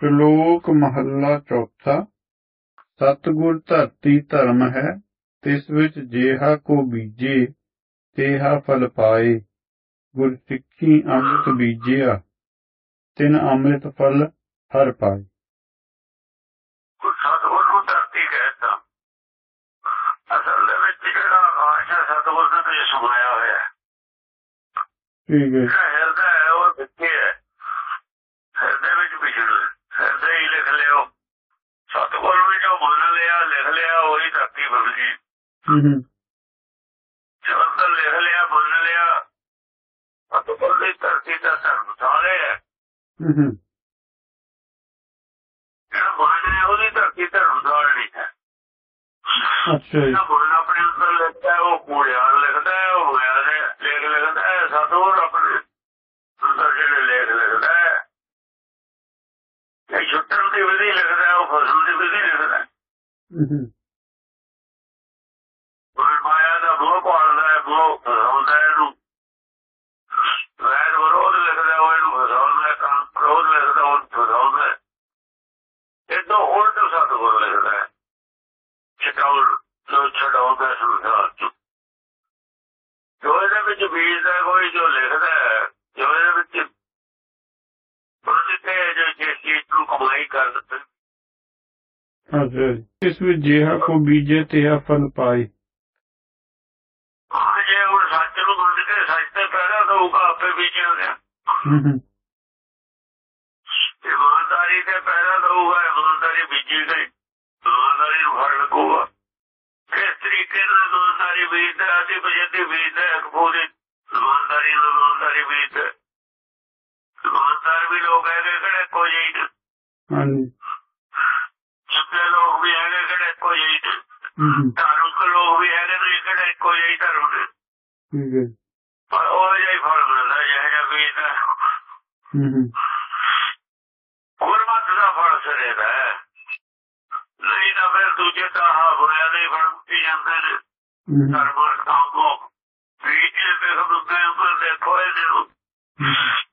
ਸ਼ਲੋਕ ਮਹੱਲਾ ਚੌਥਾ ਸਤਿਗੁਰ ਧਰਤੀ ਧਰਮ ਹੈ ਤਿਸ ਵਿੱਚ ਜੇਹਾ ਕੋ ਬੀਜੇ ਤੇਹਾ ਫਲ ਪਾਏ। ਗੁਰ ਸਿੱਖੀ ਅੰਮ੍ਰਿਤ ਬੀਜਿਆ ਤਿਨ ਅੰਮ੍ਰਿਤ ਫਲ ਹਰ ਪਾਏ। ਸਤਿਗੁਰ ਨੂੰ ਧਰਤੀ ਕਹਿੰਦਾ। ਅਸਲ ਦੇ ਵਿੱਚ ਜਿਹੜਾ ਆਕਾਸ਼ ਹੈ ਸਤਿਗੁਰ ਦੇ ਵਿੱਚ ਸਮਾਇਆ ਹੋਇਆ ਠੀਕ ਹੈ ਉਹ ਵਿੱਚੇ ਹੈ ਹਿਰਦੇ ਵਿੱਚ ਵਿਚਰ ਹਿਰਦੇ ਹੀ ਲਿਖ ਲਿਓ ਸਤਿਗੁਰ ਨੇ ਜੋ ਮੰਨ ਲਿਆ ਲਿਖ ਲਿਆ ਉਹੀ ਧਰਤੀ ਬਣ ਗਈ ਅੰਦਰ ਲਿਖ ਲਿਆ ਮੰਨ ਲਿਆ ਸਤਿਗੁਰ ਦੀ ਧਰਤੀ ਦਾ ਧਰਮ ਸਾਰੇ ਹੈ ਜਿਹੜਾ ਮਨ ਉਹਦੀ ਧਰਤੀ ਧਰਮ ਨਹੀਂ ਹੈ। ਅੱਛਾ ਜੀ। ਜਿਹੜਾ ਆਪਣੇ ਅੰਦਰ ਲਿਖਦਾ ਉਹ ਕੂੜਿਆਲ ਲਿਖਦਾ ਉਹ ਲੇਖ ਲਿਖਦਾ ਹੈ ਸਤਿਗੁਰ ਆਪਣੇ ਅੰਦਰ ਜਿਹੜੇ ਲੇਖ ਲਿਖਦਾ ਇਹ ਛੁੱਟਣ ਦੀ ਵਿਧੀ ਲਿਖਦਾ ਉਹ ਫਸਲ ਦੀ ਵਿਧੀ ਲਿਖਦਾ ਹੈ ਹੂੰ ਹੂੰ ਮਨ ਮਾਇਆ ਦਾ ਮੋਹ ਪਾਲਦਾ ਹੈ ਮੋਹ ਫਸਾਉਂਦਾ ਹੈ ਇਹਨੂੰ ਵੈਰ ਵਿਰੋਧ ਲਿਖਦਾ ਹੈ, ਉਹ ਇਹਨੂੰ ਫਸਾਉਂਦਾ ਹੈ ਕਾਮ ਕ੍ਰੋਧ ਲਿਖਦਾ ਉਹ ਫਸਾਉਂਦਾ ਹੈ ਇਹ ਤੋਂ ਉਲਟ ਸਤਿਗੁਰ ਲਿਖਦਾ ਹੈ ਛਡਾਉਣ ਜੋ ਛਡਾਉਂਦਾ ਸੰਸਾਰ ਚ ਜੋ ਇਹਦੇ ਵਿੱਚ ਬੀਜਦਾ ਹੈ, ਕੋਈ ਜੋ ਲਿਖਦਾ ਹੈ ਜੋ ਇਹਦੇ ਵਿੱਚ ਬੰਦ ਤੇ ਜੋ ਜਿਸ ਚੀਜ਼ ਨੂੰ ਕਮਾਈ ਕਰ ਦਿੱਤੇ ਅੱਛਾ ਜੀ ਤਿਸ ਵਿੱਚ ਜੇਹਾ ਕੋ ਬੀਜੇ ਤੇਹਾ ਫਲ ਪਾਏ। ਹਾਂ ਜੇ ਹੁਣ ਸੱਚ ਨੂੰ ਮੰਨ ਕੇ ਸੱਚ ਤੇ ਪੈਦਾ ਦਊਗਾ ਆਪੇ ਬੀਜਿਆ ਗਿਆ ਬੀਜਦਾ ਅਸੀਂ ਬੀਜਦਾ ਵੀ ਲੋਕ ਹੈਗੇ ਕਿਹੜੇ ਕੋਈ ਜਿਹੇ ਨੇ। ਹਾਂਜੀ। ਚੁੱਪੇ ਲੋਕ ਵੀ ਹੈਗੇ ਕਿਹੜੇ ਕੋਈ ਜਿਹੇ ਧਾਰਮਿਕ ਲੋਕ ਵੀ ਹੈਗੇ ਨੇ ਕਿਹੜੇ ਕੋਈ ਜਿਹੇ ਧਰਮ ਦੇ ਠੀਕ ਹੈ। ਪਰ ਉਹ ਜਿਹਾ ਹੀ ਫਲ ਮਿਲਦਾ ਜਿਹੜਾ ਜਿਹਾ ਬੀਜਦਾ ਹੂੰ ਹੂੰ ਗੁਰਮਤ ਦਾ ਫਲ ਸਿਰੇ ਦਾ ਹੈ ਨਹੀਂ ਤਾਂ ਫਿਰ ਦੂਜੇ ਤਾਂ ਹਾ ਹੋਇਆ ਨਹੀਂ ਫਲ ਮੁੱਕੀ ਜਾਂਦੇ ਨੇ ਧਰਮ ਕਾਮੋ ਵੀਚੇ ਤੇ ਹੁੰਦੇ ਉੱਪਰ ਦੇਖੋ ਇਹਨੂੰ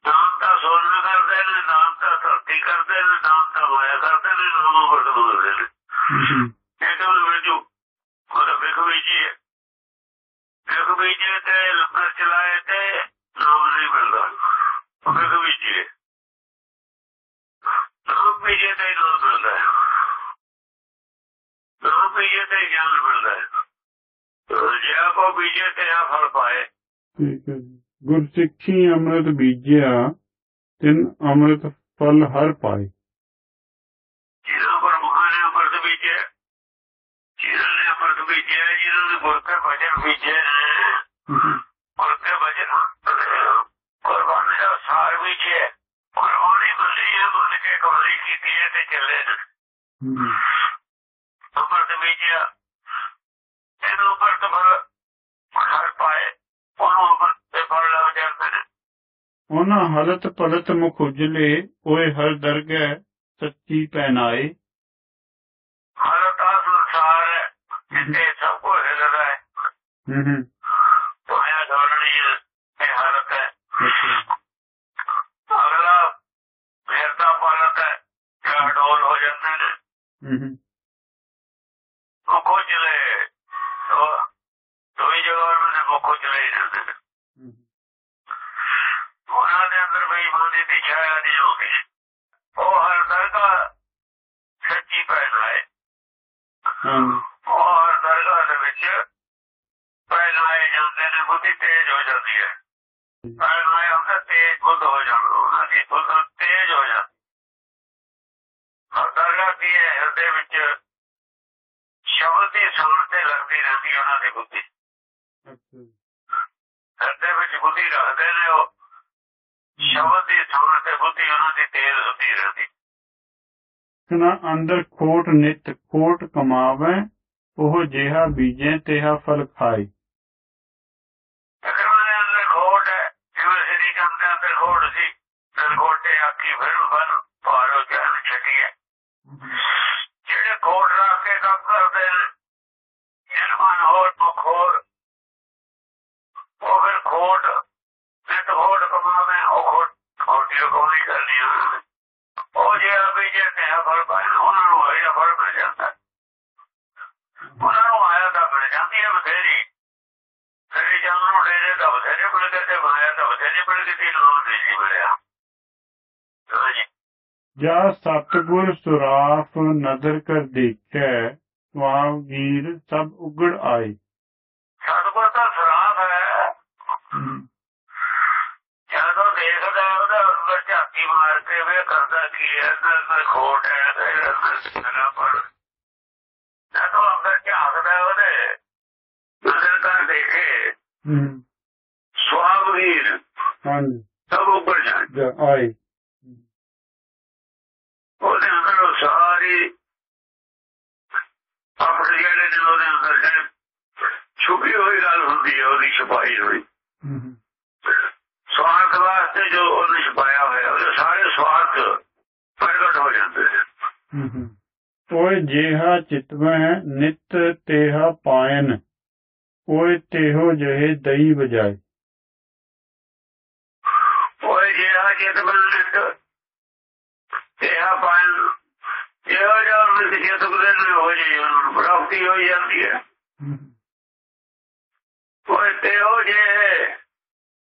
ਨਾਮ ਤਾਂ ਸੋਨਾ ਕਰਦੇ ਨੇ ਨਾਮ ਤਾਂ ਧਰਤੀ ਕਰਦੇ ਨੇ ਨਾਮ ਤਾਂ ਹੋਇਆ ਕਰਦੇ ਨੇ ਨਾਮ ਵਰਤਦੇ ਨੇ। ਹੂੰ। ਹੂੰ ਇਹ ਤਾਂ ਵਿੱਚੋਂ ਕੋਈ ਵਿਖ ਬੀਜੀ ਹੈ ਵਿਖ ਬੀਜੇ ਤੇ ਕੋ ਬੀਜੇ ਤੇ ਆ ਫਲ ਪਾਏ। ਠੀਕ ਹੈ ਜੀ। ਗੁਰ ਸਿੱਖੀ ਅੰਮ੍ਰਿਤ ਬੀਜਿਆ ਤਿਨ ਅੰਮ੍ਰਿਤ ਫਲ ਹਰ ਪਾਏ। ਜਿਹਨਾਂ ਪਰ ਮਹਾਨ ਨੇ ਅੰਮ੍ਰਿਤ ਬੀਜੇ ਜਿਹਨਾਂ ਨੇ ਅੰਮ੍ਰਿਤ ਬੀਜੇ ਜਿਹਨਾਂ ਨੇ ਗੁਰ ਕੇ ਭਜਨ ਬੀਜੇ ਗੁਰ ਕੇ ਭਜਨ ਕੁਰਬਾਨੀ ਦਾ ਸਾਰ ਬੀਜੇ ਕੁਰਬਾਨੀ ਮੰਨੀ ਹੈ ਕੇ ਕਮਾਈ ਕੀਤੀ ਹੈ ਤੇ ਚੱਲੇ। ਅੰਮ੍ਰਿਤ ਬੀਜਿਆ। ਇਹਨੂੰ ਅੰਮ੍ਰਿਤ ਫਲ ਉਹਨੂੰ ਅੰਮ੍ਰਿਤ ਦੇ ਫਲ ਲੱਗ ਜਾਂਦੇ ਨੇ ਉਹਨਾਂ ਹਲਤ ਪਲਤ ਮੁਖ ਉਜਲੇ ਓਏ ਹਰ ਦਰਗਹਿ ਸੱਚੀ ਪਹਿਨਾਏ ਹਰ ਤਾਂ ਸੰਸਾਰ ਹੈ ਜਿੱਥੇ ਸਭ ਕੁਝ ਹਿਲਦਾ ਹੈ ਹੂੰ ਹੂੰ ਪਾਇਆ ਧੋਣੀ ਹੈ ਇਹ ਹਾਲਤ ਹੈ ਅੱਛਾ ਅਗਲਾ ਫਿਰਦਾ ਪਾਲਤ ਹੈ ਕਿਆ ਡੋਲ ਹੋ ਜਾਂਦੇ ਨੇ ਹੂੰ ਹੂੰ ਮੁੱਖੋ ਚਲੇ ਦੋਈ ਜਗ੍ਹਾ ਉਹਨਾਂ ਦੇ ਮੁੱਖੋ ਚਲੇ ਜਾਂਦੇ ਨੇ। ਹੂੰ। ਉਹਨਾਂ ਦੇ ਅੰਦਰ ਬੇਈਮਾਨੀ ਦੀ ਛਾਇਆ ਨਹੀਂ ਹੋਗੀ ਉਹ ਹਰ ਦਰਗਾਹ ਸੱਚੀ ਪਹਿਨਾਏ ਹਾਂਜੀ ਉਹ ਹਰ ਦਰਗਾਹ ਦੇ ਵਿੱਚ ਪਹਿਨਾਏ ਜਾਂਦੇ ਨੇ ਬੁੱਧੀ ਤੇਜ਼ ਹੋ ਜਾਂਦੀ ਹੈ। ਪਹਿਨਾਏ ਹੁੰਦਾ ਤੇਜ਼ ਬੁੱਧ ਹੋ ਜਾਂਦਾ। ਉਹਨਾਂ ਦੀ ਬੁੱਧ ਤੇਜ਼ ਹੋ ਜਾਂਦੀ। ਹਰ ਦਰਗਾਹ ਦੀ ਹੈ? ਹਿਰਦੇ ਵਿੱਚ ਸ਼ਬਦ ਦੀ ਸੁਣ ਤੇ ਲੱਗਦੀ ਰਹਿੰਦੀ ਉਹਨਾਂ ਦੀ ਬੁੱਧੀ। ਹਿਰਦੇ ਵਿੱਚ ਬੁੱਧੀ ਰੱਖਦੇ ਨੇ ਉਹ। ਸ਼ਬਦ ਦੀ ਸੁਣ ਤੇ ਬੁੱਧੀ ਉਹਨਾਂ ਦੀ ਤੇਜ਼ ਹੁੰਦੀ ਰਹਿੰਦੀ। ਨਾ ਅੰਦਰ ਖੋਟ ਨਿਤ ਖੋਟ ਕਮਾਵੇ ਉਹ ਜਿਹਾ ਬੀਜੇ ਤੇਹਾ ਫਲ ਖਾਏ। ਜਿਹੜੇ ਖੋਟ ਰੱਖ ਕੇ ਕੰਮ ਕਰਦੇ ਨੇ ਜਨਮਨ ਹੋਰ ਮੁਖ ਹੋਰ ਉਹ ਫਿਰ ਖੋਟ ਨਿਤ ਖੋਟ ਕਮਾਵੇ, ਉਹ ਖੋਟ ਖੋਟੀ ਕਮਾਈ ਕਰਨੀ ਆ। ਉਹ ਜਿਹੜਾ ਵੀ ਜੇ ਫਲ ਪਾਇਆ, ਉਹਨਾਂ ਨੂੰ ਹੋਇਆ ਫਲ ਮਿਲ ਜਾਂਦਾ। ਉਹਨਾਂ ਨੂੰ ਆਇਆ ਤਾਂ ਮਿਲ ਜਾਂਦੀ ਹੈ ਬਥੇਰੀ। ਤੇਰੇ ਜਨਮ ਨੂੰ ਡੇਰੇ ਦਾ ਬਥੇਰੇ ਮਿਲ ਗਏ ਤੇ ਮਾਇਆ ਦਾ ਬਥੇਰੇ ਮਿਲ ਗਏ ਤੇ ਲੋਕ ਨਹੀਂ ਮਿਲਿਆ। ਜਾ। ਸਤਗੁਰ ਸੁਰਾਫ ਨਦਰ ਕਰ ਦੇਖੈ ਸਵਾਮ ਵੀਰ ਸਭ ਉਗੜ ਆਏ ਸਤਿਗੁਰ ਦਾ ਸਰਾਪ ਹੈ ਜਦੋਂ ਦੇਖਦਾ ਉਹਦਾ ਅੰਦਰ ਝਾਤੀ ਮਾਰ ਕੇ ਵੇ ਕਰਦਾ ਕੀ ਹੈ ਅੰਦਰ ਖੋਟ ਹੈ ਤੇਰਾ ਪਰ। ਜਦੋਂ ਅੰਦਰ ਝਾਕਦਾ ਉਹਦੇ। ਕਰ ਦੇਖੇ। ਹਮ, ਸੁਆਮੀਰ। ਹਾਂਜੀ। ਸਭ ਉੱਪਰ ਜਾ ਆਏ ਉਹਦੇ ਅੰਦਰ ਉਹ ਸਾਰੀ ਆਪਣੇ ਜਿਹੜੇ ਨੇ ਉਹਦੇ ਅੰਦਰ ਜਿਹੜੇ ਛੁਪੀ ਹੋਈ ਗੱਲ ਹੁੰਦੀ ਹੈ ਉਹਦੀ ਛੁਪਾਈ ਹੋਈ ਹਮ, ਸਵਾਰਥ ਵਾਸਤੇ ਜੋ ਉਹਨੇ ਛੁਪਾਇਆ ਹੋਇਆ ਉਹਦੇ ਸਾਰੇ ਸਵਾਰਥ ਪ੍ਰਗਟ ਹੋ ਜਾਂਦੇ ਨੇ। ਓਏ ਜੇਹਾ ਚਿਤਵੈ ਨਿਤ ਤੇਹਾ ਪਾਇਨ ਓਏ ਤੇਹੋ ਜਹੇ ਦਈ ਬਜਾਏ ਓਏ ਜਿਹੜਾ ਚਿਤ ਬੰਦਿਤ ਤੇਹਾ ਪਾਣ ਇਹੋ ਜਿਹਾ ਮਿਲ ਚਿਤ ਬੰਦਿਤ ਹੋ ਉਹਨੂੰ ਪ੍ਰਾਪਤੀ ਹੋ ਜਾਂਦੀ ਹੈ। ਓਏ ਤੇਹੋ ਜੇ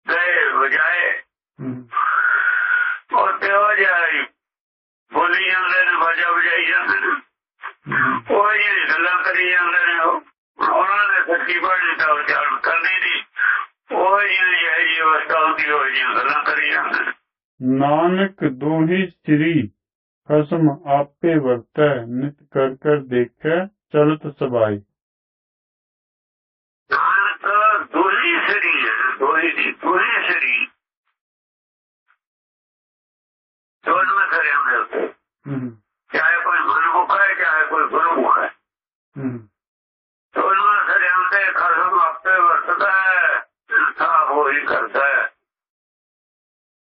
ਦੇ ਬਜਾਏ ਹਮ, ਉਹ ਤੇਹੋ ਜਿਹਾ ਹੀ ਬੋਲੀ ਜਾਂਦੇ ਨੇ ਵਜਾ ਵਜਾਈ ਜਾਂਦੇ ਨੇ ਹਮ, ਉਹ ਜਿਹੜੀ ਗੱਲਾਂ ਕਰੀ ਜਾਂਦੇ ਨੇ ਉਹ ਉਹਨਾਂ ਨੇ ਸੱਚੀ ਬਣੀ ਤਾਂ ਉਚਾਰਨ ਕਰਨੀ ਨਹੀਂ ਉਹ ਜਿਹੜੀ ਹੈ ਜੀ ਅਵਸਥਾ ਹੁੰਦੀ ਉਹ ਜੀ ਗੱਲਾਂ ਕਰੀ ਜਾਂਦੇ ਨੇ ਨਾਨਕ ਦੋਹੀ ਸ੍ਰੀ ਖਸਮ ਆਪੇ ਵਰਤੈ ਨਿਤ ਕਰ ਕਰ ਦੇਖੈ ਚਲਤ ਸਬਾਈ ਨਾਨਕ ਦੋਹੀ ਸਰੀ ਹੈ ਦੋਹੀ ਦੀ ਦੋਹੀ ਸਰੀ ਦੋਨੋਂ ਕਰੇ ਹੁੰਦੇ ਚਾਹੇ ਕੋਈ ਗੁਰਮੁਖ ਹੈ ਚਾਹੇ ਕੋਈ ਗੁਰਮੁਖ ਹੈ। ਖਸਮ ਆਪੇ ਵਰਤਦਾ ਹੈ ਇਨਸਾਫ ਹੋਈ ਕਰਦਾ ਹੈ।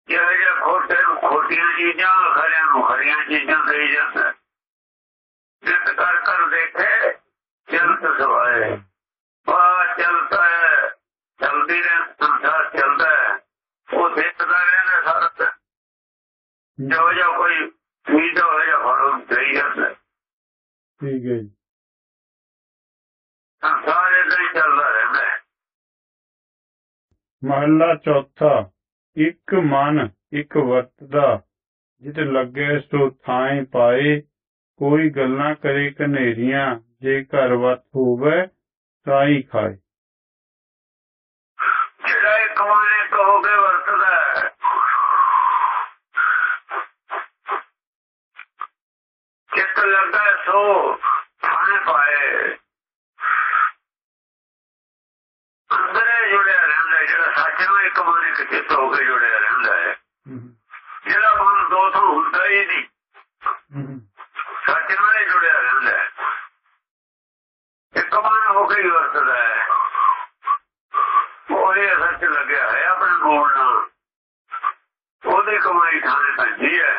ਜਿਹੜੇ ਜਿਹੇ ਖੋਟੇ ਨੂੰ ਖੋਟੀਆਂ ਚੀਜ਼ਾਂ ਖਰਿਆਂ ਨੂੰ ਖਰੀਆਂ ਚੀਜ਼ਾਂ ਦੇਈ ਜਾਂਦਾ ਜਿੱਤ ਕਰ ਕਰ ਦੇਖੇ ਚਲਤ ਸਵਾਏ ਬਾ ਚਲਦਾ ਹੈ ਚਲਦੀ ਰਹਿ ਸੰਸਾਰ ਚੱਲਦਾ ਹੈ ਉਹ ਦੇਖਦਾ ਰਹਿੰਦਾ ਸਾਰਾ ਦਿਨ। ਜੋ ਜੋ ਕੋਈ ਉਮੀਦ ਹੋਏ ਜਾਂ ਫਲ ਦੇਈ ਜਾਂਦਾ ਠੀਕ ਹੈ ਜੀ ਸੰਸਾਰ ਇਹਦਾ ਹੀ ਚੱਲਦਾ ਰਹਿੰਦਾ ਹੈ ਮਹੱਲਾ ਚੌਥਾ, ਇੱਕ ਮਨ, ਇੱਕ ਵਰਤਦਾ ਜਿਤ ਲੱਗੇ ਸੋ ਥਾਂ ਪਾਏ, ਕੋਈ ਗੱਲਾਂ ਕਰੇ ਕਨੇਰੀਆਂ ਜੇ ਘਰ ਵਤ ਹੋਵੇ ਸਾਈ ਖਾਏ। ਜਿਹੜਾ ਇੱਕ ਮਨ, ਇੱਕ ਹੋ ਕੇ ਵਰਤਦਾ ਹੈ। ਚਿੱਤ ਲੱਗਾ ਸੋ ਥਾਂ ਪਾਏ ਅੰਦਰੇ ਜੁੜਿਆ ਰਹਿੰਦਾ ਹੈ, ਜਿਹੜਾ ਸੱਚ ਨਾਲ ਇੱਕ ਮਨ ਇੱਕ ਚਿੱਤ ਹੋ ਕੇ ਜੁੜਿਆ ਰਹਿੰਦਾ ਹੈ ਜਿਹੜਾ ਮਨ ਦੋ ਤੋਂ ਹੁੰਦਾ ਹੀ ਨਹੀਂ ਸੱਚ ਨਾਲ ਹੀ ਜੁੜਿਆ ਰਹਿੰਦਾ ਹੈ ਇੱਕ ਮਨ ਹੋ ਕੇ ਹੀ ਵਰਤਦਾ ਹੈ ਉਹ ਇਹ ਸੱਚ ਲੱਗਿਆ ਹੈ ਆਪਣੇ ਮੂਲ ਨਾਲ ਉਹਦੀ ਕਮਾਈ ਥਾਣੇ ਪੈਂਦੀ ਹੈ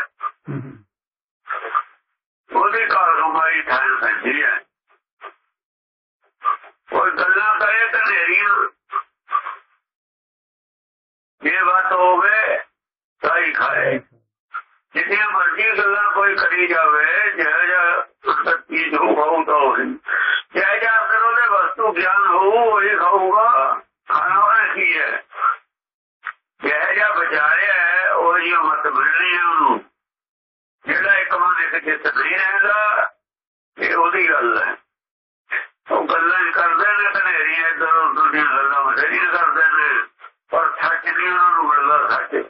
ਉਹਦੀ ਕਾਰ ਕਮਾਈ ਥਾਣੇ ਪੈਂਦੀ ਹੈ ਕੋਈ ਗੱਲਾਂ ਕਰੇ ਤਾਂ ਨੇਰੀਆਂ ਇਹ ਬਾਤ ਹੋਵੇ ਸਾਈ ਖਾਏ ਜਿੰਨੀਆਂ ਮਰਜ਼ੀ ਗੱਲਾਂ ਜਾਵੇ ਜਿਹੜਾ ਜਿਹੜਾ ਚੀਜ਼ ਹੋਊ ਤਾਂ ਹੋਈ ਜਿਹੜਾ ਜਿਹੜਾ ਅੰਦਰ ਉਹਦੇ ਵਸਤੂ ਗਿਆਨ ਹੋਊ, ਉਹ ਖਾਊਗਾ। ਖਾਣਾ ਉਹਨੇ ਕੀ ਹੈ? ਜਿਹੜਾ ਜਿਹੜਾ ਵਿਚਾਰਿਆ ਉਹ ਜੀ ਮਤ ਮਿਲਣੀ ਉਹਨੂੰ। ਜਿਹੜਾ ਇੱਕ ਮਨ ਇੱਕ ਚਿੱਤ ਨਹੀਂ ਰਹਿੰਦਾ, ਇਹ ਉਹਦੀ ਗੱਲ ਹੈ। ਉਹ ਗੱਲਾਂ ਹੀ ਕਰਦੇ ਨੇ ਕਨੇਰੀਆਂ ਇੱਧਰ ਉੱਧਰ ਦੀਆਂ ਗੱਲਾਂ ਬਥੇਰੀਆਂ ਕਰਦੇ ਨੇ। ਪਰ ਸੱਚ ਨਹੀਂ ਉਹਨਾਂ ਨੂੰ ਮਿਲਦਾ, ਸੱਚ।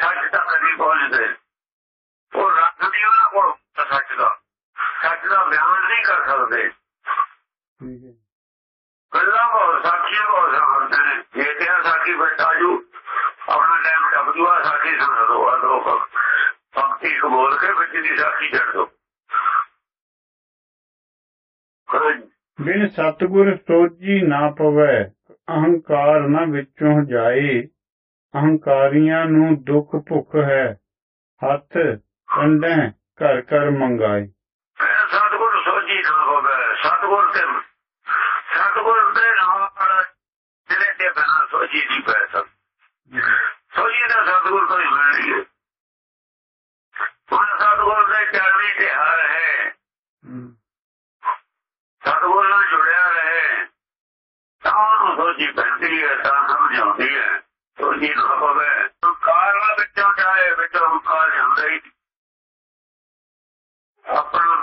ਸੱਚ ਤਾਂ ਕਦੀ ਪਹੁੰਚਦੇ। ਉਹਨਾਂ ਕੋਲ ਸੱਚ ਦਾ। ਸੱਚ ਦਾ ਬਿਆਨ ਨਹੀਂ ਕਰ ਸਕਦੇ। ਠੀਕ ਹੈ ਗੱਲਾਂ ਬਹੁਤ ਸਾਖੀਆਂ ਬਹੁਤ ਸਮਝਦੇ ਨੇ। ਜੇ ਤੇ ਸਾਖੀ ਬੈਠਾਜੂ ਆਪਣਾ ਟਾਈਮ ਟੱਪ ਜੂਆ ਸਾਖੀ ਸੁਣ ਦੋ ਆ ਲੋਕ ਭਗਤੀ ਕਬੂਲ ਕੇ ਵਿੱਚ ਦੀ ਸਾਖੀ ਛੱਡ ਦੋ। ਹਾਂਜੀ ਬਿਨ ਸਤਗੁਰ ਸੋਜੀ ਨਾ ਪਵੈ ਅਹੰਕਾਰ ਨਾ ਵਿੱਚੋਂ ਜਾਏ। ਅਹੰਕਾਰੀਆਂ ਨੂੰ ਦੁੱਖ ਭੁੱਖ ਹੈ। ਹੱਥ ਕੰਡੈ ਘਰ ਘਰ ਮੰਗਾਏ। ਸਤਿਗੁਰ ਸੋਝੀ ਨਾ ਹੋਵੇ ਸਤਿਗੁਰ ਤੇ ਸਤਿਗੁਰ ਦੇ ਨਾਲ ਜਿਹੜੇ ਤੇ ਬਿਨਾਂ ਸੋਝੀ ਨਹੀਂ ਪੈ ਸਕਦੀ। ਸੋਝੀ ਦਾ ਸਤਿਗੁਰ ਤੋਂ ਹੀ ਮਿਲਦੀ ਹੈ। ਹੁਣ ਸਤਿਗੁਰ ਦੇ ਚਰਨੀ ਹੂੰ। ਸਤਿਗੁਰ ਨਾਲ ਜੁੜਿਆ ਰਹੇ। ਤਾਂ ਉਹਨੂੰ ਸੋਚੀ ਪੈਂਦੀ ਹੈ ਤਾਂ ਸਮਝ ਆਉਂਦੀ ਹੈ। ਸੋਚੀ ਨਾ ਪਵੇ ਕਾਰਨ ਵਿੱਚੋਂ ਜਾਏ ਵਿੱਚੋਂ ਹੰਕਾਰ ਜਾਂਦਾ ਹੀ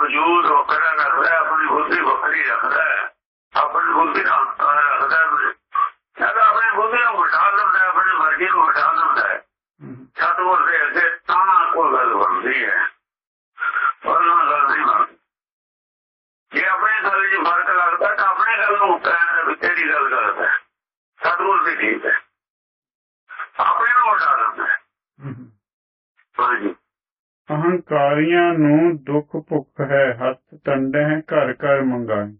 ਵਜੂਦ ਵੱਖਰਾ ਰੱਖਦਾ ਹੈ, ਆਪਣੀ ਬੁੱਧੀ ਵੱਖਰੀ ਰੱਖਦਾ ਆਪਣੀ ਬੁੱਧੀ ਦਾ ਰੱਖਦਾ ਹੈ। ਜਦ ਆਪਣੀ ਬੁੱਧੀ ਨੂੰ ਉਠਾ ਦਿੰਦਾ ਹੈ, ਆਪਣੀ ਮਰਜ਼ੀ ਨੂੰ ਉਠਾ ਦਿੰਦਾ ਹੈ ਹੂੰ ਸਤਿਗੁਰ ਦੇ ਅੱਗੇ ਤਾਂ ਕੋਈ ਗੱਲ ਬਣਦੀ ਹੈ ਉਹਨਾਂ ਗੱਲ ਨਹੀਂ ਬਣਦੀ ਜੇ ਆਪਣੀ ਗੱਲ 'ਚ ਫ਼ਰਕ ਲੱਗਦਾ ਤਾਂ ਆਪਣੇ ਗੱਲ ਨੂੰ ਕਹਿਣ ਵੀ ਤੇਰੀ ਗੱਲ ਗਲਤ ਹੈ ਸਤਿਗੁਰ ਦੀ ਠੀਕ ਹੈ ਆਪਣੇ ਨੂੰ ਉਠਾ ਦਿੰਦਾ ਹੈ ਹੂੰ ਹਾਂਜੀ ਅਹੰਕਾਰੀਆਂ ਨੂੰ ਦੁੱਖ ਭੁੱਖ ਹੈ ਹੱਥ ਟੰਡੇ ਹੈ ਘਰ ਘਰ ਮੰਗਾਏ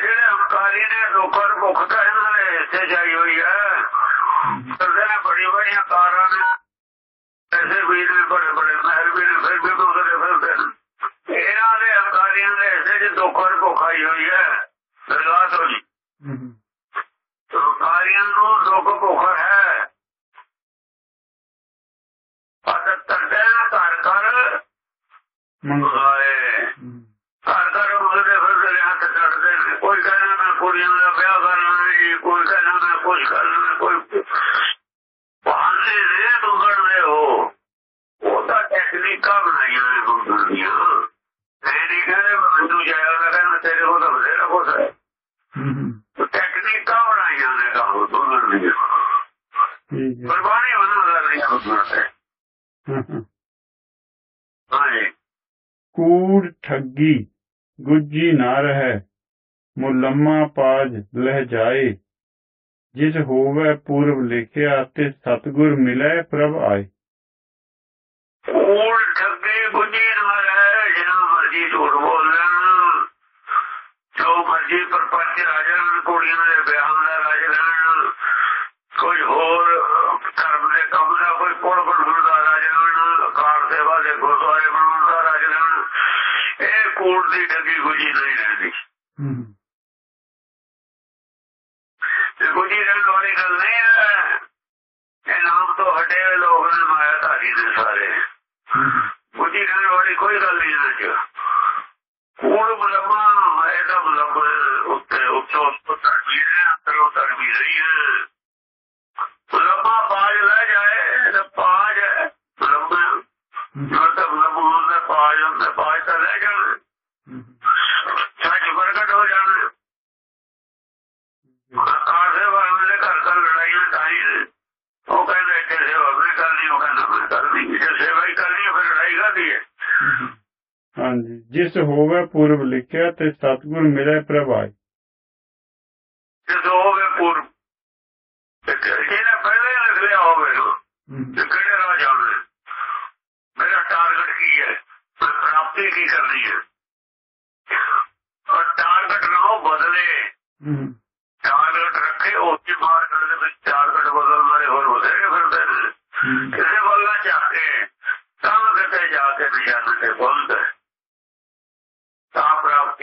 ਜਿਹੜੇ ਨੇ ਲੋਕਾਂ ਨੂੰ ਭੁੱਖ ਤਾਂ ਇਹਨਾਂ ਨੇ ਇੱਥੇ ਜਾਈ ਹੋਈ ਹੈ। ਕਰਦੇ ਨੇ ਬੜੀ ਬੜੀਆਂ ਕਾਰਾਂ ਨੇ। ਐਸੇ ਵੀ ਨੇ ਬੜੇ ਬੜੇ ਮਹਿਲ ਵੀ ਨੇ ਫਿਰ ਵੀ ਬੁਗਦੇ ਫਿਰਦੇ ਇਹਨਾਂ ਦੇ ਹੰਕਾਰੀਆਂ ਦੇ ਐਸੇ ਜੀ ਲੋਕਾਂ ਨੂੰ ਭੁੱਖ ਆਈ ਹੋਈ ਹੈ ਦਰਗਾਹ ਤੋਂ ਜੀ ਨੂੰ ਦੁੱਖ ਭੁੱਖ ਹੈ ਅਦਰ ਤੰਦੇ ਘਰ ਘਰ। ਮੰਗਾਏ ਘਰ ਘਰ ਫਿਰਦੇ ਨੇ ਹੱਥ ਚੜਦੇ ਨੇ। ਕੋਈ ਕਹਿੰਦਾ ਮੈਂ ਕੁੜੀਆਂ ਦਾ ਵਿਆਹ ਕਰਨਾ ਜੀ ਕੋਈ ਕਹਿੰਦਾ ਮੈਂ ਕੁਝ ਕਰਨਾ ਕੋਈ ਬਹਾਨੇ ਨੇ ਮੰਗਣ ਦੇ ਹੋ। ਉਹ ਤਾਂ ਟੈਕਨੀਕਾਂ ਬਣਾਈਆਂ ਨੇ ਮੰਗਣ ਦੀਆਂ। ਇਹ ਨਹੀਂ ਕਹਿੰਦੇ ਮੈਨੂੰ ਜਾਇਆ ਨਾ ਕਹਿੰਦਾ ਤੇਰੇ ਕੋਲ ਤਾਂ ਬਥੇਰਾ ਹੈ। ਹੂੰ ਟੈਕਨੀਕਾਂ ਬਣਾਈਆਂ ਨੇ ਕਹੋ ਮੰਗਣ ਦੀਆਂ। ਠੀਕ ਹੈ। ਕੁਰਬਾਨੀ ਬਣਾ ਹਾਂ, ਹਾਂ। ਹਾਂਜੀ ਕੂੜ ਠੱਗੀ ਗੁੱਜੀ ਨਾ ਰਹਿ ਮੁਲੰਮਾ ਪਾਜ ਲਹਿ ਜਾਏ ਜਿਸ ਹੋਵੇ ਪੂਰਬ ਲਿਖਿਆ ਤੇ ਸਤਗੁਰ ਮਿਲੇ ਪ੍ਰਭ ਆਏ ਕੂੜ ਠੱਗੀ ਗੁੱਜੀ ਨਾਲ ਹੈ ਜਿਨਾ ਮਰਜ਼ੀ ਝੂਠ ਬੋਲ ਲੈਣ ਜੋ ਮਰਜ਼ੀ ਪਰਪੰਚ ਰਾਜਨ ਕੁੜੀਆਂ ਦੇ ਵਿਆਹਾਂ ਦਾ ਰਾਜ ਲੈਣ ਕੋਈ ਕੂੜ ਦੀ ਠੱਗੀ ਗੁੱਜੀ ਨਹੀਂ ਰਹਿੰਦੀ। ਤੇ ਗੁੱਜੀ ਰਹਿਣ ਵਾਲੀ ਗੱਲ ਨਹੀਂ ਹੈ ਇਹ ਨਾਮ ਤੋਂ ਹਟੇ ਹੋਏ ਲੋਕ ਨੇ ਮਾਇਆ ਧਾਰੀ ਦੇ ਸਾਰੇ। ਬੁੱਧੀ ਕਰਨ ਵਾਲੀ ਕੋਈ ਗੱਲ ਨਹੀਂ ਇਹਨਾਂ ਚ। ਬਲਮਾ ਇਹਦਾ ਬਲਮ ਉੱਤੇ ਉੱਤੋਂ ਉੱਤੋਂ ਧਰਮੀ ਹੈ ਅੰਦਰੋਂ ਧਰਮੀ ਰਹੀ ਹੈ। ਜਿਸ ਹੋਵੇ ਪੂਰਬ ਲਿਖਿਆ ਤੇ ਸਤਗੁਰ ਮਿਲੇ ਪ੍ਰਭ ਆਏ ਜਦੋਂ ਹੋਵੇ ਪੂਰ ਜਿਹਨੇ ਪਹਿਲੇ ਹੀ ਲਿਖ ਲਿਆ ਹੋਵੇ। ਤੇ ਕਿਹੜੇ ਰਾਹ ਜਾਣਾ? ਮੇਰਾ ਟਾਰਗੇਟ ਕੀ ਹੈ? ਪ੍ਰਾਪਤੀ ਕੀ ਕਰਨੀ ਹੈ? ਔਰ ਟਾਰਗੇਟ ਨਾ ਉਹ ਬਦਲੇ। ਟਾਰਗੇਟ ਰੱਖੇ ਦੇ ਵਿੱਚ ਟਾਰਗੇਟ ਬਦਲਣ ਵਾਲੇ ਹੋਰ ਬਥੇਰੇ ਫਿਰਦੇ ਨੇ। ਕਿਸੇ ਵੱਲ ਨਾ ਜਾ ਕੇ ਤਾਂ ਕਿਤੇ ਜਾ ਕੇ ਨਿਸ਼ਾਨੇ ਤੇ। ਪਹੁੰਚਦਾ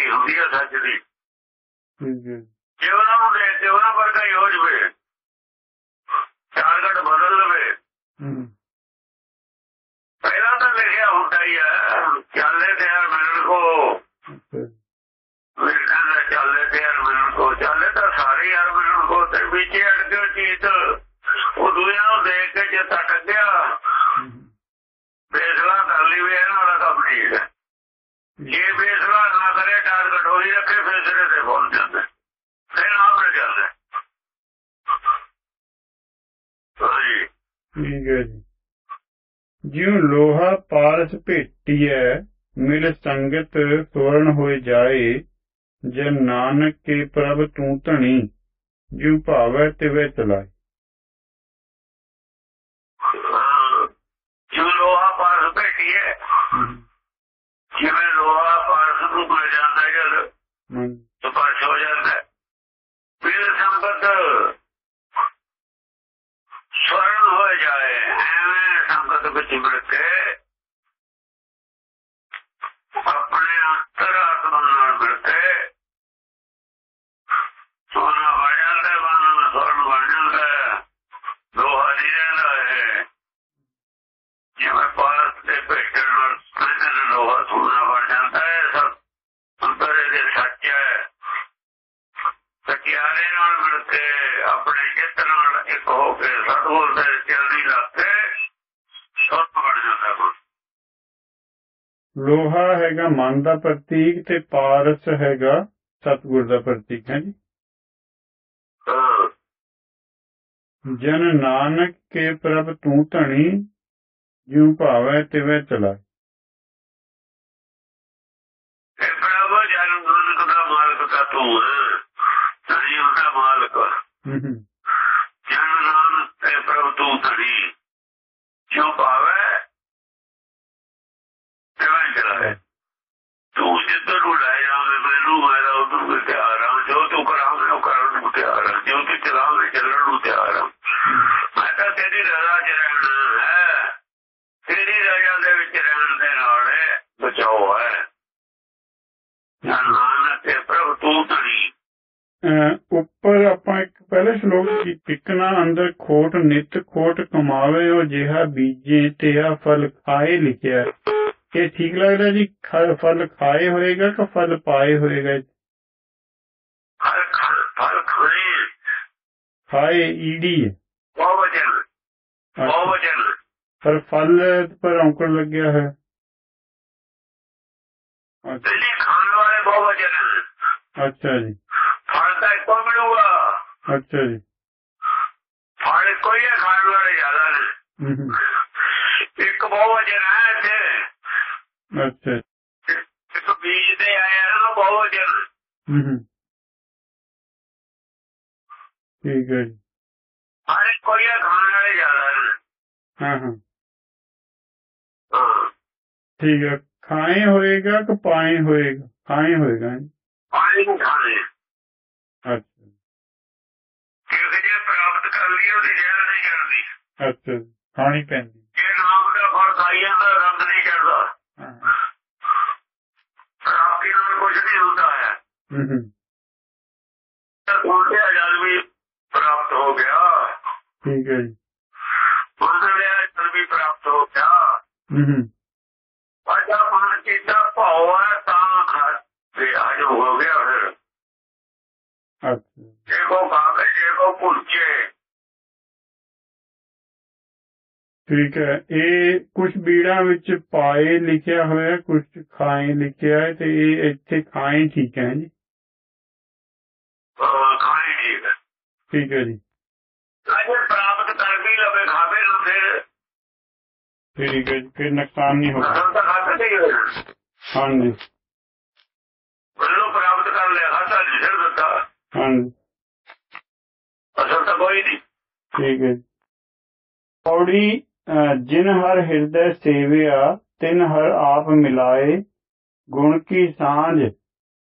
ਹੈ। ਤਾਂ ਪ੍ਰਾਪਤੀ ਹੁੰਦੀ ਹੈ ਸੱਚ ਦੀ। ਜੇ ਉਹਨਾਂ ਨੂੰ ਦੇ ਤੇ ਉਹਨਾਂ ਵਰਗਾ ਹੀ ਹੋ ਜਵੇ ਟਾਰਗੇਟ ਬਦਲ ਲਵੇ। ਪਹਿਲਾਂ ਤਾਂ ਲਿਖਿਆ ਹੁੰਦਾ ਹੀ ਹੈ ਚੱਲੇ ਤੇ ਯਾਰ ਮਿਲਣ ਕੋ। ਚੱਲੇ ਤੇ ਯਾਰ ਮਿਲਣ ਕੋ। ਚੱਲੇ ਤਾਂ ਸਾਰੇ ਯਾਰ ਮਿਲਣ ਕੋ ਤੇ ਵਿੱਚ ਅੜ ਗਿਆ ਚੀਤ ਉਹ ਦੁਨੀਆ ਨੂੰ ਦੇਖ ਕੇ ਜੇ ਤੱਕ ਗਿਆ ਫੈਸਲਾ ਕਰ ਲਈ ਵੀ ਇਹਨਾਂ ਵਾਲਾ ਕੰਮ ਠੀਕ ਹੈ ਜੇ ਫੈਸਲਾ ਨਾ ਕਰੇ ਟਾਰਗੇਟ ਹੋਈ ਰੱਖੇ ਫੈਸਲੇ ਤੇ ਪਹੁੰਚ ਜਾਂਦਾ। ਫਿਰ ਆਪ ਮਿਲ ਜਾਂਦਾ। ਠੀਕ ਹੈ ਜੀ। ਜਿਉ ਲੋਹਾ ਪਾਰਸ ਭੇਟੀਐ ਮਿਲ ਸੰਗਤ ਸਵਰਨ ਹੋਏ ਜਾਏ ਜੇ ਨਾਨਕ ਕੇ ਪ੍ਰਭ ਤੂੰ ਧਣੀ ਜਿਉ ਭਾਵੈ ਤਿਵੇਂ ਚਲਾਏ। ਜੋ ਲੋਹਾ ਪਾਰਸ ਭੇਟੀ ਹੈ। ਜਿਵੇਂ ਲੋਹਾ ਪਾਰਸ ਨੂੰ ਮਿਲ ਜਾਂਦਾ ਹੈ ਜਦ ਹੋ ਜਾਂਦਾ ਹੈ। ਸੰਪਤ ਸਵਰਨ ਹੋ ਜਾਏ। ਐਵੇਂ ਸੰਗਤ ਵਿੱਚ ਮਿਲ ਕੇ ਆਪਣੇ ਅੰਤਰ ਆਤਮਾ ਨਾਲ ਮਿਲ ਕੇ ਸੋਨਾ ਬਣ ਜਾਂਦਾ ਬਣ ਸਵਰਨ ਬਣ ਜਾਂਦਾ ਲੋਹਾ ਨਹੀਂ ਰਹਿੰਦਾ ਹੈ ਜਿਵੇਂ ਪਾਰਸ ਦੇ ਭੇਟਣ ਨਾਲ ਜਾਂਦਾ ਲੋਹਾ ਹੈਗਾ ਮਨ ਦਾ ਪ੍ਰਤੀਕ ਤੇ ਪਾਰਸ ਹੈਗਾ ਸਤਿਗੁਰ ਦਾ ਪ੍ਰਤੀਕ ਹੈ ਜੀ। ਜਨ ਨਾਨਕ ਕੇ ਪ੍ਰਭ ਤੂੰ ਧਣੀ ਜਿਉ ਭਾਵੈ ਤਿਵੇਂ ਚਲਾ ਪ੍ਰਭ ਜਨ ਨਾਨਕ ਦਾ ਮਾਲਕ ਤਾਂ ਤੂੰ ਹੈ ਤੇਰੀ ਉਹਦਾ ਮਾਲਕ। ਜੋ ਭਾਵੇ ਤੇਵੇਂ ਚਲਾਏ ਤੂੰ ਜਿੱਧਰ ਨੂੰ ਲੈ ਜਾਵੇਂ ਮੈਨੂੰ ਮੇਰਾ ਉਧਰ ਨੂੰ ਤਿਆਰ ਹਾਂ ਜੋ ਤੂੰ ਕਰਾਵੇਂ ਉਹ ਕਰਨ ਨੂੰ ਤਿਆਰ ਹਾਂ ਜੋ ਤੂੰ ਚਲਾਵੇਂ ਚੱਲਣ ਨੂੰ ਤਿਆਰ ਹਾਂ ਮੈਂ ਤਾਂ ਤੇਰੀ ਰਜ਼ਾ 'ਚ ਰਹਿਣਾ ਹੈ ਤੇਰੀ ਰਜ਼ਾ ਦੇ ਵਿੱਚ ਰਹਿਣ ਦੇ ਨਾਲ ਬਚਾਓ ਹੈ ਜਨ ਨਾਨਕ ਤੇ ਪ੍ਰਭ ਤੂੰ ਧੜੀ ਅਹ ਉੱਪਰ ਆਪਾਂ ਇੱਕ ਪਹਿਲੇ ਸ਼ਲੋਕ ਦੀ ਟਿਕਣਾ ਅੰਦਰ ਖੋਟ ਨਿਤ ਖੋਟ ਕਮਾਵੇ ਉਹ ਜਿਹਾ ਬੀਜੇ ਤੇ ਆ ਫਲ ਖਾਏ ਲਿਖਿਆ। ਹੈ। ਇਹ ਠੀਕ ਲੱਗਦਾ ਜੀ? ਖ- ਫਲ ਖਾਏ ਹੋਏਗਾ ਕਿ ਫਲ ਪਾਏ ਹੋਏਗਾ ਹਰ ਖਲ ਫਲ ਖਾਏ। ਖਾਏ ਈਡੀ ਹੈ। ਬਹੁ ਵਚਨ ਬਹੁ ਵਚਨ ਪਰ ਫਲ ਪਰ ਔਂਕੜ ਲੱਗਿਆ ਹੈ ਅੱਛਾ- ਦਿੱਲੀ ਖਾਣ ਵਾਲੇ ਬਹੁ ਵਚਨ ਹਨ। ਅੱਛਾ ਜੀ। ਫਲ ਤਾਂ ਇੱਕੋ ਮਿਲੂਗਾ ਅੱਛਾ ਜੀ। ਫਲ ਇੱਕੋ ਹੀ ਖਾਣ ਵਾਲੇ ਜ਼ਿਆਦਾ ਨੇ। ਇੱਕ ਬਹੁ ਵਚਨ ਹੈ ਇੱਥੇ। ਅੱਛਾ। ਇੱਕ ਬੀਜ ਦੇ ਆਇਆ ਨਾ ਬਹੁ ਵਚਨ ਹੂੰ ਹੂੰ। ਠੀਕ ਹੈ ਜੀ। ਫਲ ਇੱਕੋ ਹੀ ਖਾਣ ਵਾਲੇ ਜ਼ਿਆਦਾ ਨੇ ਹਾਂ ਹਾਂ। ਠੀਕ ਹੈ। ਖਾਏ ਹੋਏਗਾ ਕਿ ਪਾਏ ਹੋਏਗਾ? ਖਾਏ ਹੋਏਗਾ ਨੂੰ ਖਾਣੇ। ਅੱਛਾ। ਕਿਉਂਕਿ ਜੇ ਪ੍ਰਾਪਤ ਕਰ ਲਈ ਉਹਦੀ ਜ਼ਹਿਰ ਨਹੀਂ ਕਰਦੀ ਅੱਛਾ ਜੀ। ਖਾਣੀ ਪੈਂਦੀ। ਜੇ ਨਾਮ ਦਾ ਫਲ ਖਾਈ ਜਾਂਦਾ ਰੰਗ ਨਹੀਂ ਚੜਦਾ ਹਾਂ। ਪ੍ਰਾਪਤੀ ਨਾਲ ਕੁਝ ਨਹੀਂ ਹੁੰਦਾ ਹੈ। ਹੂੰ ਹੂੰ। ਉਹਦੇ ਜਲ ਵੀ ਪ੍ਰਾਪਤ ਹੋ ਗਿਆ। ਠੀਕ ਹੈ ਜੀ। ਉਹਦੇ ਪ੍ਰਾਪਤ ਹੋ ਗਿਆ। ਹੂੰ ਹੂੰ। ਮਨ ਕੀਤਾ ਹੈ ਤਾਂ ਖਾ ਤੇ ਅੱਜ ਹੋ ਗਿਆ ਫਿਰ ਅੱਛਾ ਜੇ ਕੋ ਕਾਗਜ਼ ਜੇ ਕੋ ਪੁੱਛੇ ਠੀਕ ਹੈ ਇਹ ਕੁਝ ਬੀੜਾਂ ਵਿੱਚ ਪਾਏ ਲਿਖਿਆ ਹੋਇਆ ਕੁਝ ਖਾਏ ਲਿਖਿਆ ਹੈ ਤੇ ਇਹ ਇੱਥੇ ਖਾਏ ਠੀਕ ਹੈ ਜੀ ਖਾਣੇ ਠੀਕ ਹੈ ਠੀਕ ਹੈ ਜੀ ਅਜੇ ਪ੍ਰਾਪਤ ਕਰ ਵੀ ਲਵੇ ਖਾਵੇ ਨਾ ਫਿਰ ਠੀਕ ਹੈ ਜੀ ਫਿਰ ਨੁਕਸਾਨ ਨਹੀਂ ਹੋਗਾ ਅਸਲ ਤਾਂ ਖਾਤੇ ਨਹੀਂ ਹੋਇਆ ਹਾਂਜੀ ਮੈਨੂੰ ਪ੍ਰਾਪਤ ਕਰ ਲਿਆ ਖਾਤਾ ਨਹੀਂ ਸਿਰ ਦਿੱਤਾ ਹਾਂਜੀ ਅਸਲ ਤਾਂ ਕੋਈ ਨਹੀਂ। ਠੀਕ ਹੈ। ਅਹ, ਜਿਨ ਹਰ ਹਿਰਦੈ ਸੇਵਿਆ ਤਿਨ ਹਰ ਆਪ ਮਿਲਾਏ ਗੁਣ ਕੀ ਸਾਂਝ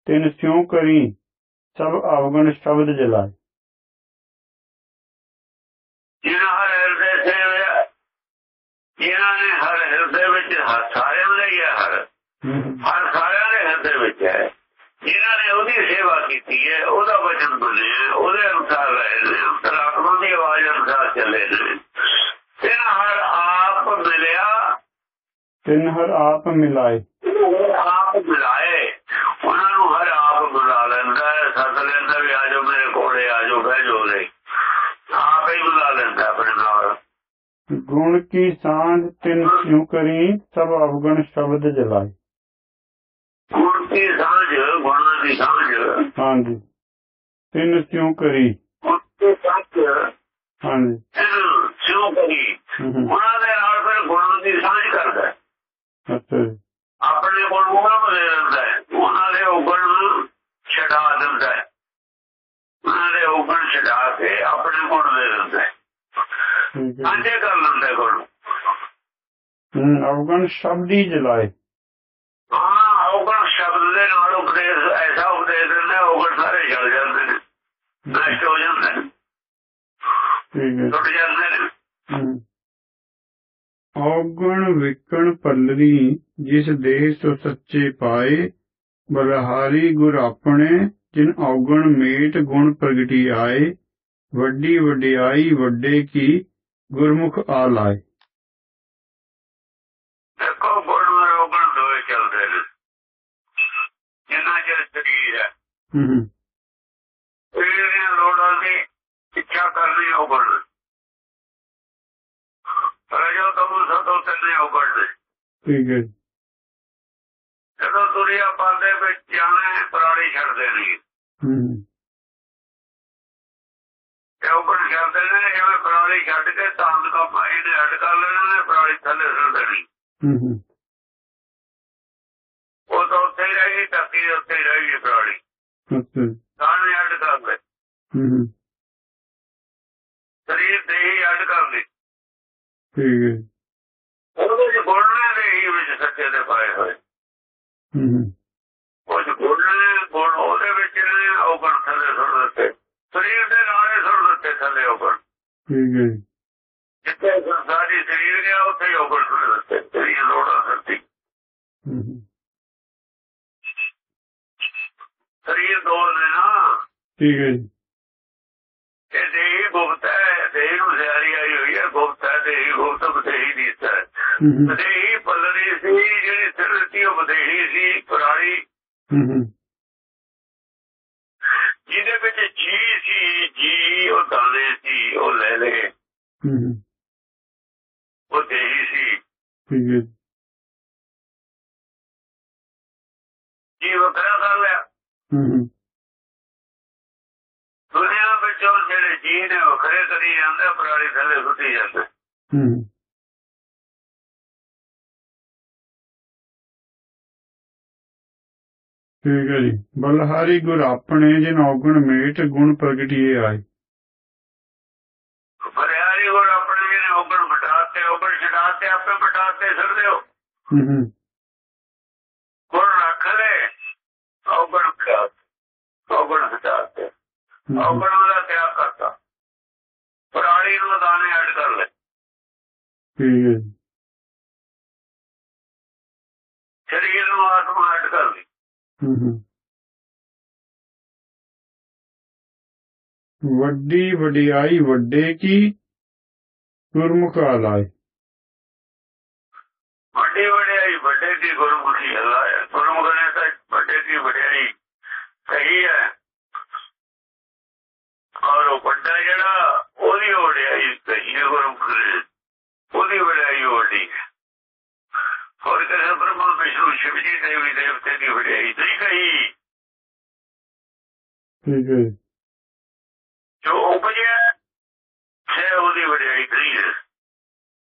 ਤਿਨ ਸਿਉ ਕਰੀ ਸਭ ਅਵਗਣ ਸ਼ਬਦ ਜਲਾਏ। ਜਿਹਨਾਂ ਹਰ ਹਿਰਦੇ ਸੇਵਿਆ ਜਿਨ੍ਹਾਂ ਨੇ ਹਰ ਹਿਰਦੇ ਵਿੱਚ ਹਰ ਸਾਰਿਆਂ ਦਾ ਹੀ ਹਰ। ਹਰ ਸਾਰਿਆਂ ਦੇ ਹਿਰਦੇ ਵਿੱਚ ਹੈ। ਜਿਨ੍ਹਾਂ ਉਹਦੀ ਸੇਵਾ ਕੀਤੀ ਹੈ ਉਹਦਾ ਵਚਨ ਬੋਲਿਆ ਉਹਦੇ ਅਨੁਸਾਰ ਰਹੇ ਨੇ ਅੰਤਰਾਤਮਾ ਦੀ ਆਵਾਜ਼ ਅਨੁਸਾਰ ਚੱਲੇ ਨੇ। ਇਹਨਾਂ ਹਰ ਆਪ ਮਿਲਿਆ। ਤਿਨ ਹਰ ਆਪ ਮਿਲਾਏ। ਆਪ ਮਿਲਾਏ। ਉਹਨਾਂ ਨੂੰ ਹਰ ਆਪ ਬੁਲਾ ਲੈਂਦਾ ਹੈ। ਸੱਦ ਲੈਂਦਾ ਵੀ ਆਜੋ ਮੇਰੇ ਕੋਲੇ ਆਜੋ ਬਹਿ ਜਾਓ ਰੇ ਆਪ ਹੀ ਬੁਲਾ ਲੈਂਦਾ ਆਪਣੇ ਨਾਲ। ਗੁਣ ਕੀ ਸਾਂਝ ਤਿਨ ਸਿਉ ਕਰੀ? ਸਭ ਅਵਗਣ ਸ਼ਬਦ ਜਲਾਏ। ਹਾਂਜੀ ਤਿਨ ਸਿਉ ਕਰੀ। ਹਾਂਜੀ। ਸਿਉ ਹੂੰ। ਉਹਨਾਂ ਦੇ ਨਾਲ ਫਿਰ ਗੁਣਾਂ ਦੀ ਸਾਂਝ ਕਰਦਾ। ਅੱਛਾ ਆਪਣੇ ਗੁਣ ਉਹਨਾਂ ਨੂੰ ਦੇ ਦਿੰਦਾ ਹੈ। ਉਹਨਾਂ ਦੇ ਉਗਣ ਛਡਾ ਦਿੰਦਾ ਹੈ। ਉਹਨਾਂ ਦੇ ਉਗਣ ਛਡਾ ਕੇ ਆਪਣੇ ਗੁਣ ਦੇ ਦਿੰਦਾ। ਸਾਂਝੇ ਕਰ ਲੈਂਦਾ ਗੁਣ ਹੂੰ ਅਵਗਣ ਸ਼ਬਦ ਹੀ ਜਲਾਏ। ਹਾਂ ਉਗਣ ਸ਼ਬਦ ਦੇ ਨਾਲ ਉਪਦੇਸ਼ ਐਸਾ ਉਪਦੇਸ਼ ਸਾਰੇ ਜਲ ਜਾਂਦੇ ਨੇ। ਨਸ਼ਟ ਹੋ ਜਾਂਦੇ ਨੇ। ਟੁੱਟ ਜਾਂਦੇ ਨੇ। ਔਗਣ ਵਿਕਣ ਪੱਲਰੀ ਜਿਸ ਦੇਹ ਸੋ ਸੱਚੇ ਪਾਏ ਬਲਹਾਰੀ ਗੁਰ ਆਪਣੇ ਜਿਨ ਔਗਣ ਮੇਟ ਗੁਣ ਪ੍ਰਗਟੀ ਆਏ ਵੱਡੀ ਵਡਿਆਈ ਵੱਡੇ ਕੀ ਗੁਰਮੁਖ ਆ ਲਾਏ। ਹੈ ਲੋੜਾਂ ਦੀ ਇੱਛਾ ਕਰਨੀ ਉਗਣ ਰਜੋ ਤਮੋ ਸਤੋ ਤਿੰਨ ਨੇ ਔਗਣ ਦੇ ਠੀਕ ਹੈ। ਜਦੋਂ ਤੁਰਿਆ ਪਾਉਂਦੇ ਵਿੱਚ ਜਾਣੇ ਪਰਾਲੀ ਛੱਡ ਦੇਣੀ। ਹੂੰ। ਛੱਡਦੇ ਨੇ ਜਿਵੇਂ ਪਰਾਲੀ ਛੱਡ ਕੇ ਤੰਦ ਕਰ ਲੈਣੇ ਨੇ ਪਰਾਲੀ ਥੱਲੇ ਸੁੱਟ ਦੇਣੀ। ਹੂੰ ਹੂੰ। ਉਹ ਤਾਂ ਉੱਥੇ ਰਹਿ ਧਰਤੀ ਦੇ ਉੱਤੇ ਰਹਿ ਪਰਾਲੀ ਅੱਛਾ ਕਰ ਹੂੰ ਹੂੰ। ਸਰੀਰ ਦੇ ਹੀ ਹੱਡ ਕਰ ਦੇ ਠੀਕ ਹੈ ਜੀ, ਉਹਦੇ ਚ ਗੁਣਨੇ ਦੇ ਹੀ ਵਿੱਚ ਸੱਚੇ ਦੇ ਪਾਏ ਹੋਏ। ਹੂੰ ਉਹ ਗੁਣ ਉਹਦੇ ਵਿੱਚ ਨੇ ਔਗਣ ਥੱਲੇ ਸੁੱਟ ਦਿੱਤੇ। ਸਰੀਰ ਦੇ ਨਾਲੇ ਸੁੱਟ ਦਿੱਤੇ ਥੱਲੇ ਔਗਣ ਠੀਕ ਹੈ ਜੀ, ਜਿੱਥੇ ਸੰਸਾਰੀ ਸਰੀਰ ਗਿਆ ਉੱਥੇ ਹੀ ਔਗਣ ਸੁੱਟ ਦਿੱਤੇ। ਤੇਰੀ ਲੋੜਾਂ ਸੱਤੀ ਹੂੰ। ਸਰੀਰ ਦੋ ਨੇ ਨਾ ਠੀਕ ਹੈ ਜੀ, ਇਹ ਦੇਹੀ ਗੁਪਤ ਹੈ ਦੇਹੀ ਨੂੰ ਸਿਆਰੀ ਆਈ ਹੋਈ ਹੈ ਗੁਪਤ ਹੈ ਦੇਹੀ ਗੁਪਤ ਬਦੇਹੀ ਦੀਤਾ ਹੈ। ਬਦੇਹੀ ਪੱਲਰੀ ਸੀ ਜਿਹੜੀ ਸਿਰਤੀ ਉਹ ਬਦੇਹੀ ਸੀ ਪੁਰਾਣੀ। ਜਿਹਦੇ ਵਿੱਚ ਜੀ ਸੀ ਜੀ ਉਹ ਦਾਣੇ ਸੀ ਉਹ ਲੈ ਲਏ। ਉਹ ਦੇਹੀ ਸੀ। ਠੀਕ ਹੈ। ਜੀ, ਜੀ ਵੱਖਰਾ ਕਰ ਲਿਆ। ਦੁਨੀਆ ਵਿੱਚੋਂ ਜਿਹੜੇ ਜੀ ਨੇ ਵੱਖਰੇ ਕਰੀ ਜਾਂਦੇ ਪੁਰਾਣੀ ਥੱਲੇ ਸੁੱਟੀ ਜਾਂਦੇ। ਠੀਕ ਹੈ ਜੀ। ਬਲਹਾਰੀ ਗੁਰ ਆਪਣੇ ਜਿਨ ਔਗਣ ਮੇਟ ਗੁਣ ਪ੍ਰਗਟਿਏ ਆਏ। ਫਰਿਆਰੀ ਹੋਰ ਆਪਣੇ ਜਿਹੜੇ ਔਗਣ ਬਟਾਤੇ ਔਗਣ ਛਡਾਤੇ ਆਪੇ ਬਟਾਤੇ ਸਕਦੇ ਹੋ ਹੂੰ ਹੂੰ ਗੁਣ ਰੱਖ ਲੈ ਔਗਣ ਖਿਆਤ ਔਗਣ ਹਟਾਤੇ ਔਗਣ ਦਾ ਤਿਆਗ ਕਰਤਾ? ਪੁਰਾਣੀ ਨੂੰ ਦਾਣੇ ਅੱਡ ਕਰ ਲੈ ਠੀਕ ਹੈ। ਜੀ, ਸਰੀਰ ਨੂੰ ਆਤਮਾ ਅੱਡ ਕਰ ਲਈ। ਵੱਡੀ ਵਡਿਆਈ ਵੱਡੇ ਕੀ? ਗੁਰਮੁਖ ਆਲਾਏ। ਵੱਡੀ ਵਡਿਆਈ ਵੱਡੇ ਦੀ ਗੁਰਮੁਖੀ ਹੈ ਗੁਰਮੁਖ ਨੇ ਤਾਂ ਵੱਡੇ ਦੀ ਵਡਿਆਈ ਕਹੀ ਹੈ? ਮਗਰੋਂ ਜਿਹੜਾ ਉਹਦੀ ਵਡਿਆਈ ਕਹੀਏ ਗੁਰੂ ਵਿਸ਼ਨੂੰ ਸ਼ਿਵ ਜੀ ਦੇਵਤੇ ਦੀ ਵਡਿਆਈ ਨਹੀਂ ਕਹੀ। ਠੀਕ ਜੋ ਉਪਜਿਆ ਸੇ ਉਹਦੀ ਵਡਿਆਈ ਨਹੀਂ ਹੈ।